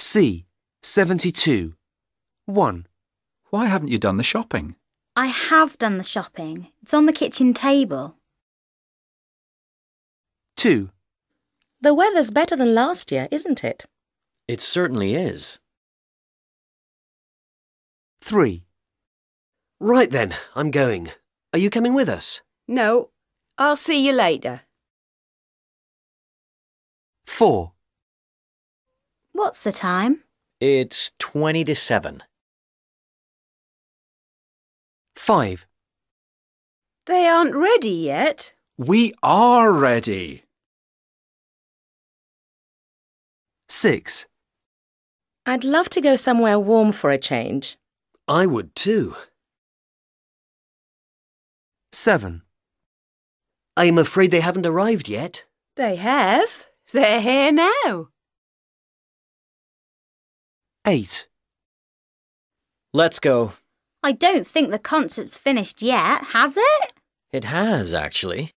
C. 72. 1, Why haven't you done the shopping? I have done the shopping. It's on the kitchen table. 2, The weather's better than last year, isn't it? It certainly is. 3, Right then, I'm going. Are you coming with us? No, I'll see you later. 4, What's the time? It's 20 to 7. 5, They aren't ready yet. We are ready. 6, I'd love to go somewhere warm for a change. I would too. 7, I'm afraid they haven't arrived yet. They have. They're here now. 8, Let's go. I don't think the concert's finished yet, has it? It has, actually.